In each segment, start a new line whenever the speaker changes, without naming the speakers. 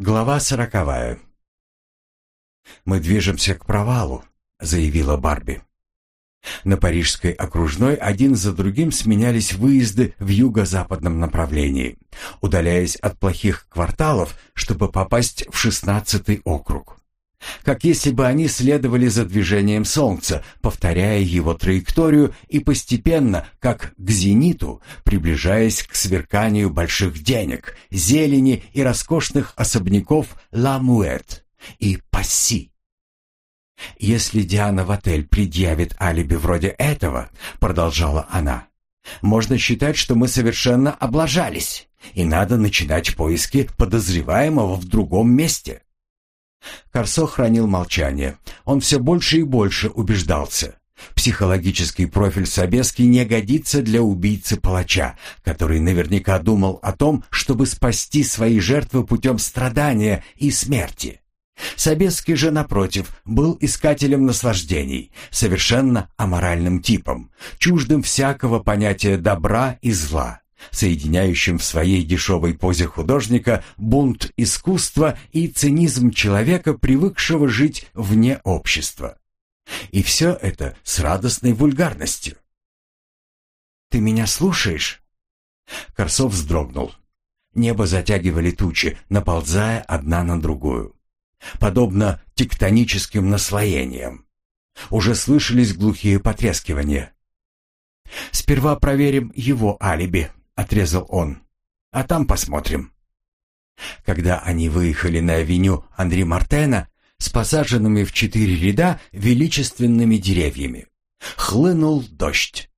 Глава сороковая. «Мы движемся к провалу», — заявила Барби. На Парижской окружной один за другим сменялись выезды в юго-западном направлении, удаляясь от плохих кварталов, чтобы попасть в шестнадцатый округ как если бы они следовали за движением Солнца, повторяя его траекторию и постепенно, как к зениту, приближаясь к сверканию больших денег, зелени и роскошных особняков Ла-Муэт и Пасси. «Если Диана в отель предъявит алиби вроде этого», — продолжала она, — «можно считать, что мы совершенно облажались, и надо начинать поиски подозреваемого в другом месте». Корсо хранил молчание. Он все больше и больше убеждался. Психологический профиль Собески не годится для убийцы-палача, который наверняка думал о том, чтобы спасти свои жертвы путем страдания и смерти. Собеский же, напротив, был искателем наслаждений, совершенно аморальным типом, чуждым всякого понятия добра и зла соединяющим в своей дешевой позе художника бунт искусства и цинизм человека, привыкшего жить вне общества. И все это с радостной вульгарностью. «Ты меня слушаешь?» Корсов вздрогнул. Небо затягивали тучи, наползая одна на другую. Подобно тектоническим наслоениям. Уже слышались глухие потрескивания. «Сперва проверим его алиби», отрезал он. А там посмотрим. Когда они выехали на авеню Андре Мартена с посаженными в четыре ряда величественными деревьями, хлынул дождь.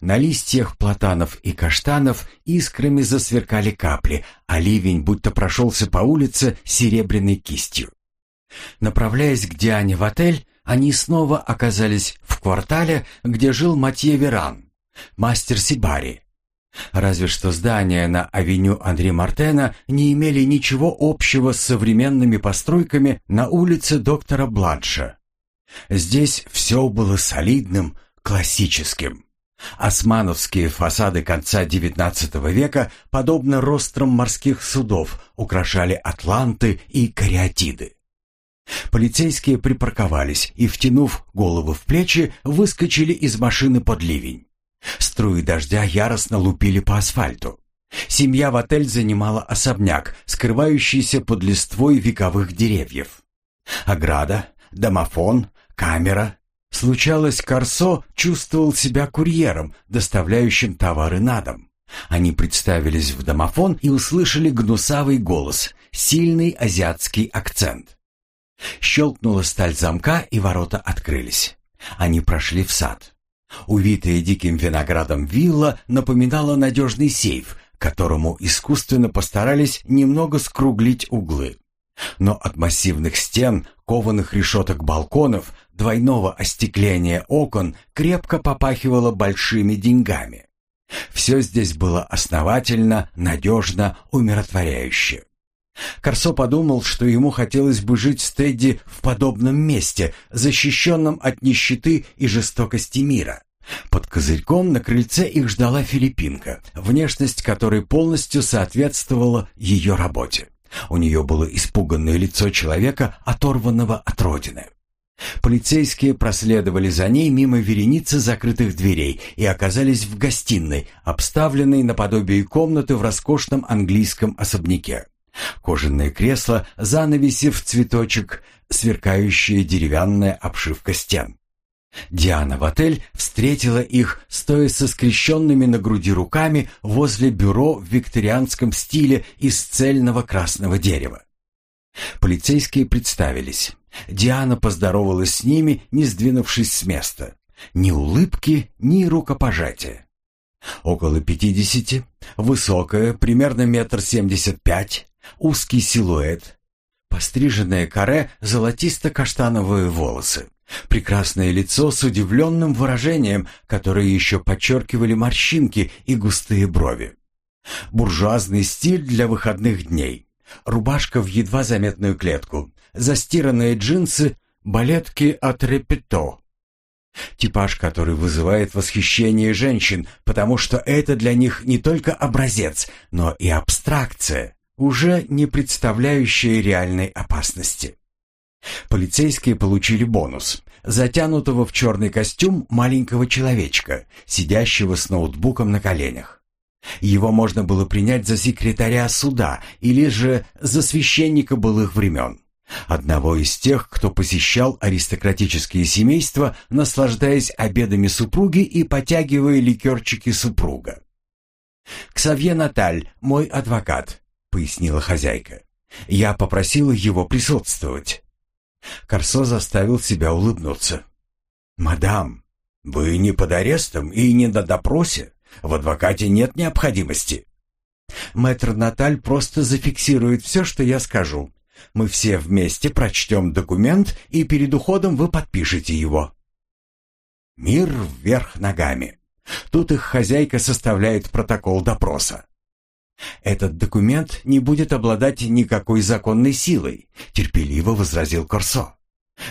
На листьях платанов и каштанов искрами засверкали капли, а ливень будто прошелся по улице серебряной кистью. Направляясь к Диане в отель, они снова оказались в квартале, где жил Матье Веран, мастер Сибари, Разве что здания на авеню Андре Мартена не имели ничего общего с современными постройками на улице доктора Бладша. Здесь все было солидным, классическим. Османовские фасады конца XIX века, подобно рострам морских судов, украшали атланты и кариатиды. Полицейские припарковались и, втянув голову в плечи, выскочили из машины под ливень. Струи дождя яростно лупили по асфальту. Семья в отель занимала особняк, скрывающийся под листвой вековых деревьев. Ограда, домофон, камера. Случалось, Корсо чувствовал себя курьером, доставляющим товары на дом. Они представились в домофон и услышали гнусавый голос, сильный азиатский акцент. Щелкнула сталь замка, и ворота открылись. Они прошли в сад. Увитая диким виноградом вилла напоминала надежный сейф, которому искусственно постарались немного скруглить углы. Но от массивных стен, кованых решеток балконов, двойного остекления окон крепко попахивало большими деньгами. Все здесь было основательно, надежно, умиротворяюще. Корсо подумал, что ему хотелось бы жить с Тедди в подобном месте, защищенном от нищеты и жестокости мира. Под козырьком на крыльце их ждала филиппинка, внешность которой полностью соответствовала ее работе. У нее было испуганное лицо человека, оторванного от родины. Полицейские проследовали за ней мимо вереницы закрытых дверей и оказались в гостиной, обставленной наподобие комнаты в роскошном английском особняке. Кожаное кресло, занавеси в цветочек, сверкающая деревянная обшивка стен. Диана в отель встретила их, стоя со скрещенными на груди руками возле бюро в викторианском стиле из цельного красного дерева. Полицейские представились. Диана поздоровалась с ними, не сдвинувшись с места. Ни улыбки, ни рукопожатия. Около пятидесяти, высокая, примерно метр семьдесят пять, узкий силуэт, постриженное каре, золотисто-каштановые волосы, прекрасное лицо с удивленным выражением, которое еще подчеркивали морщинки и густые брови. Буржуазный стиль для выходных дней. Рубашка в едва заметную клетку, застиранные джинсы, балетки от репето. Типаж, который вызывает восхищение женщин, потому что это для них не только образец, но и абстракция, уже не представляющая реальной опасности. Полицейские получили бонус – затянутого в черный костюм маленького человечка, сидящего с ноутбуком на коленях. Его можно было принять за секретаря суда или же за священника былых времен. Одного из тех, кто посещал аристократические семейства, наслаждаясь обедами супруги и потягивая ликерчики супруга. «Ксавье Наталь, мой адвокат», — пояснила хозяйка. «Я попросила его присутствовать». Корсо заставил себя улыбнуться. «Мадам, вы не под арестом и не на допросе. В адвокате нет необходимости». «Мэтр Наталь просто зафиксирует все, что я скажу. Мы все вместе прочтем документ, и перед уходом вы подпишете его». Мир вверх ногами. Тут их хозяйка составляет протокол допроса. «Этот документ не будет обладать никакой законной силой», — терпеливо возразил Корсо.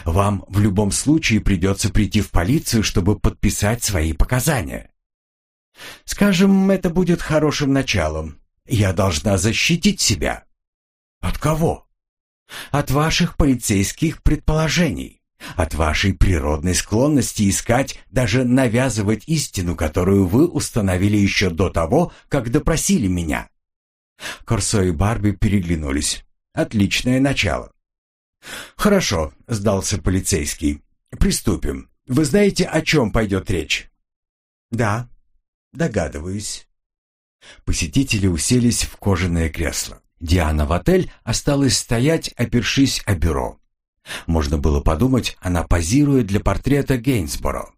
«Вам в любом случае придется прийти в полицию, чтобы подписать свои показания». «Скажем, это будет хорошим началом. Я должна защитить себя». «От кого?» «От ваших полицейских предположений, от вашей природной склонности искать, даже навязывать истину, которую вы установили еще до того, как допросили меня». Корсо и Барби переглянулись. Отличное начало. «Хорошо», — сдался полицейский. «Приступим. Вы знаете, о чем пойдет речь?» «Да, догадываюсь». Посетители уселись в кожаное кресло. Диана в отель осталась стоять, опершись о бюро. Можно было подумать, она позирует для портрета Гейнсборо.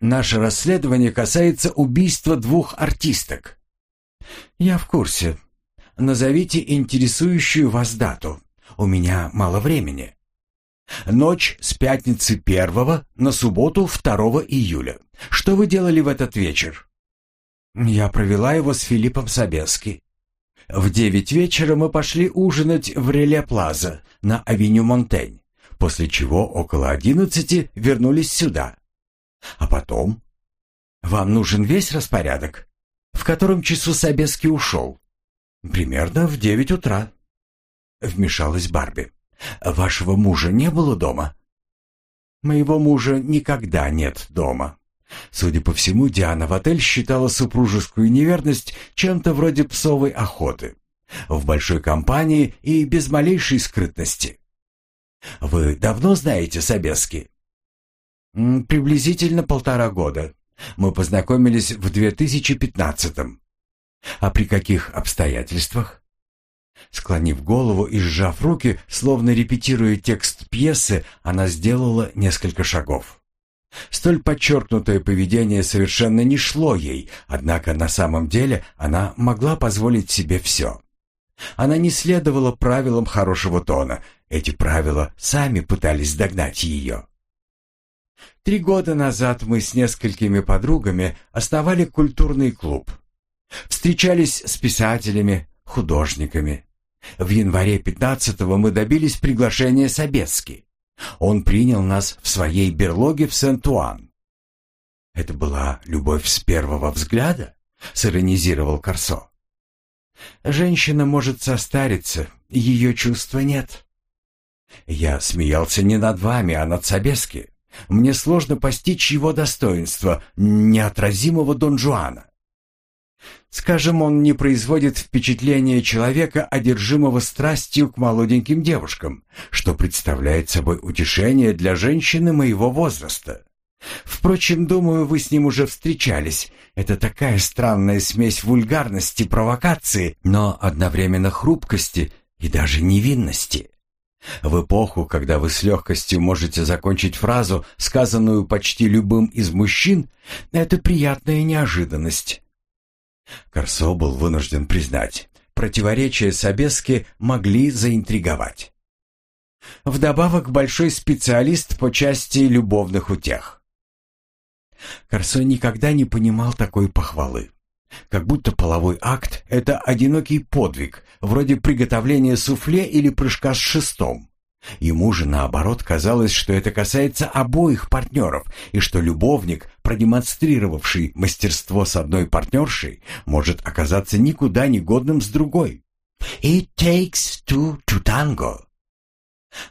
«Наше расследование касается убийства двух артисток. «Я в курсе. Назовите интересующую вас дату. У меня мало времени». «Ночь с пятницы первого на субботу 2 июля. Что вы делали в этот вечер?» «Я провела его с Филиппом Собески. В девять вечера мы пошли ужинать в Реле Плаза на авеню Монтень, после чего около одиннадцати вернулись сюда. А потом? Вам нужен весь распорядок?» В котором часу Собеский ушел? Примерно в девять утра. Вмешалась Барби. Вашего мужа не было дома? Моего мужа никогда нет дома. Судя по всему, Диана в отель считала супружескую неверность чем-то вроде псовой охоты. В большой компании и без малейшей скрытности. Вы давно знаете Собески? Приблизительно полтора года. Мы познакомились в 2015-м. А при каких обстоятельствах? Склонив голову и сжав руки, словно репетируя текст пьесы, она сделала несколько шагов. Столь подчеркнутое поведение совершенно не шло ей, однако на самом деле она могла позволить себе все. Она не следовала правилам хорошего тона, эти правила сами пытались догнать ее. Три года назад мы с несколькими подругами основали культурный клуб. Встречались с писателями, художниками. В январе 15-го мы добились приглашения Собески. Он принял нас в своей берлоге в Сент-Уан. «Это была любовь с первого взгляда?» — сиронизировал Корсо. «Женщина может состариться, ее чувства нет». «Я смеялся не над вами, а над Собески. Мне сложно постичь его достоинство, неотразимого Дон Жуана. Скажем, он не производит впечатления человека, одержимого страстью к молоденьким девушкам, что представляет собой утешение для женщины моего возраста. Впрочем, думаю, вы с ним уже встречались. Это такая странная смесь вульгарности, провокации, но одновременно хрупкости и даже невинности. В эпоху, когда вы с легкостью можете закончить фразу, сказанную почти любым из мужчин, это приятная неожиданность. Корсо был вынужден признать, противоречия Собески могли заинтриговать. Вдобавок большой специалист по части любовных утех. Корсо никогда не понимал такой похвалы. Как будто половой акт — это одинокий подвиг, вроде приготовления суфле или прыжка с шестом. Ему же, наоборот, казалось, что это касается обоих партнеров, и что любовник, продемонстрировавший мастерство с одной партнершей, может оказаться никуда не годным с другой. «It takes two to tango».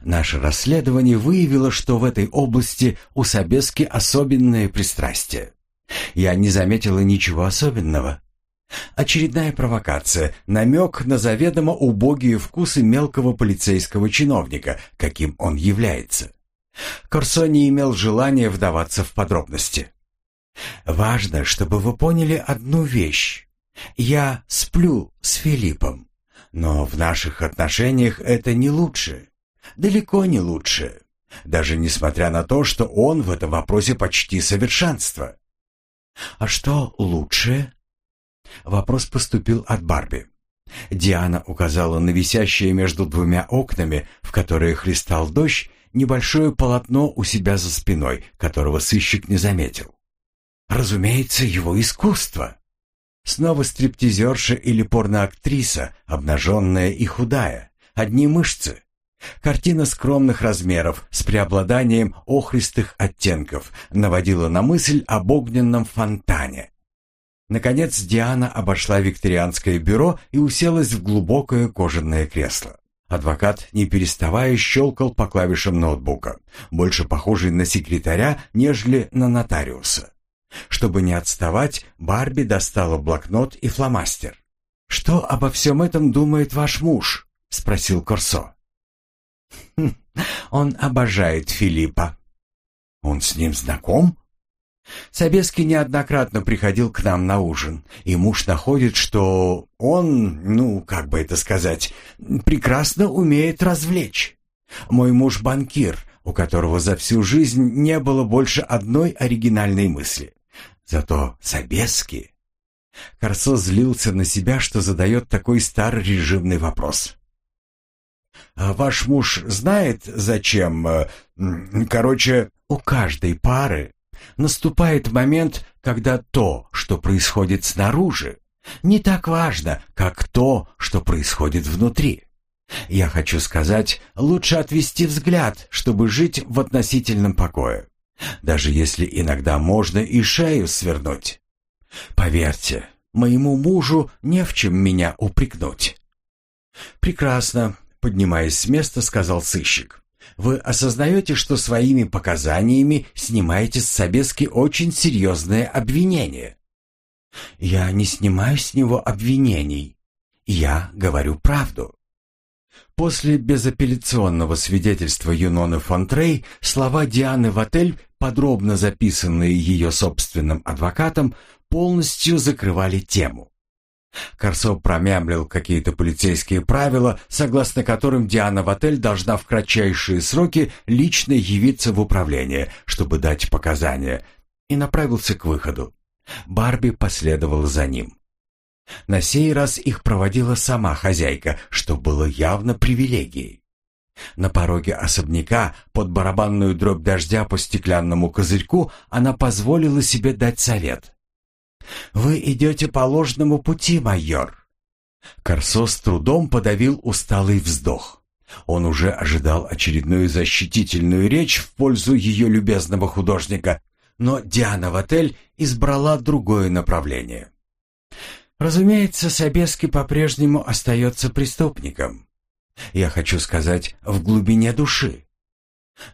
Наше расследование выявило, что в этой области у Собески особенное пристрастие. Я не заметила ничего особенного. Очередная провокация, намек на заведомо убогие вкусы мелкого полицейского чиновника, каким он является. Корсо не имел желания вдаваться в подробности. «Важно, чтобы вы поняли одну вещь. Я сплю с Филиппом, но в наших отношениях это не лучше. Далеко не лучше. Даже несмотря на то, что он в этом вопросе почти совершенство. А что лучше? Вопрос поступил от Барби. Диана указала на висящее между двумя окнами, в которые хлестал дождь, небольшое полотно у себя за спиной, которого сыщик не заметил. Разумеется, его искусство. Снова стриптизерша или порноактриса, обнаженная и худая, одни мышцы. Картина скромных размеров с преобладанием охристых оттенков наводила на мысль об огненном фонтане. Наконец Диана обошла викторианское бюро и уселась в глубокое кожаное кресло. Адвокат, не переставая, щелкал по клавишам ноутбука, больше похожий на секретаря, нежели на нотариуса. Чтобы не отставать, Барби достала блокнот и фломастер. «Что обо всем этом думает ваш муж?» — спросил Корсо. «Хм, «Он обожает Филиппа». «Он с ним знаком?» Собеский неоднократно приходил к нам на ужин, и муж находит, что он, ну, как бы это сказать, прекрасно умеет развлечь. Мой муж банкир, у которого за всю жизнь не было больше одной оригинальной мысли. Зато Собеский... Корсо злился на себя, что задает такой старорежимный вопрос. «А ваш муж знает, зачем... Э, короче, у каждой пары наступает момент, когда то, что происходит снаружи, не так важно, как то, что происходит внутри. Я хочу сказать, лучше отвести взгляд, чтобы жить в относительном покое даже если иногда можно и шею свернуть. Поверьте, моему мужу не в чем меня упрекнуть. Прекрасно, поднимаясь с места, сказал сыщик. Вы осознаете, что своими показаниями снимаете с Собески очень серьезное обвинение? Я не снимаю с него обвинений. Я говорю правду. После безапелляционного свидетельства Юноны фон Трей слова Дианы в отель подробно записанные ее собственным адвокатом, полностью закрывали тему. Корсо промямлил какие-то полицейские правила, согласно которым Диана в отель должна в кратчайшие сроки лично явиться в управление, чтобы дать показания, и направился к выходу. Барби последовала за ним. На сей раз их проводила сама хозяйка, что было явно привилегией. На пороге особняка, под барабанную дробь дождя по стеклянному козырьку, она позволила себе дать совет. «Вы идете по ложному пути, майор». Корсо с трудом подавил усталый вздох. Он уже ожидал очередную защитительную речь в пользу ее любезного художника, но Диана в отель избрала другое направление. Разумеется, Собески по-прежнему остается преступником. Я хочу сказать, в глубине души.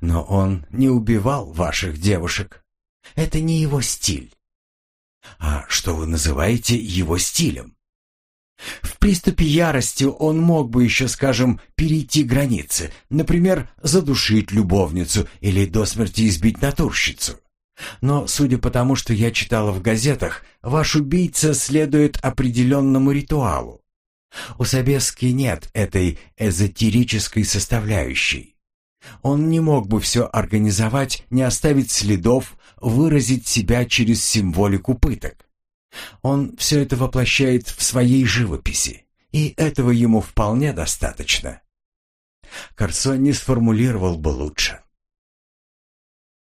Но он не убивал ваших девушек. Это не его стиль. А что вы называете его стилем? В приступе ярости он мог бы еще, скажем, перейти границы, например, задушить любовницу или до смерти избить натурщицу. Но, судя по тому, что я читала в газетах, ваш убийца следует определенному ритуалу. У Собески нет этой эзотерической составляющей. Он не мог бы все организовать, не оставить следов, выразить себя через символику пыток. Он все это воплощает в своей живописи, и этого ему вполне достаточно. Корсо не сформулировал бы лучше.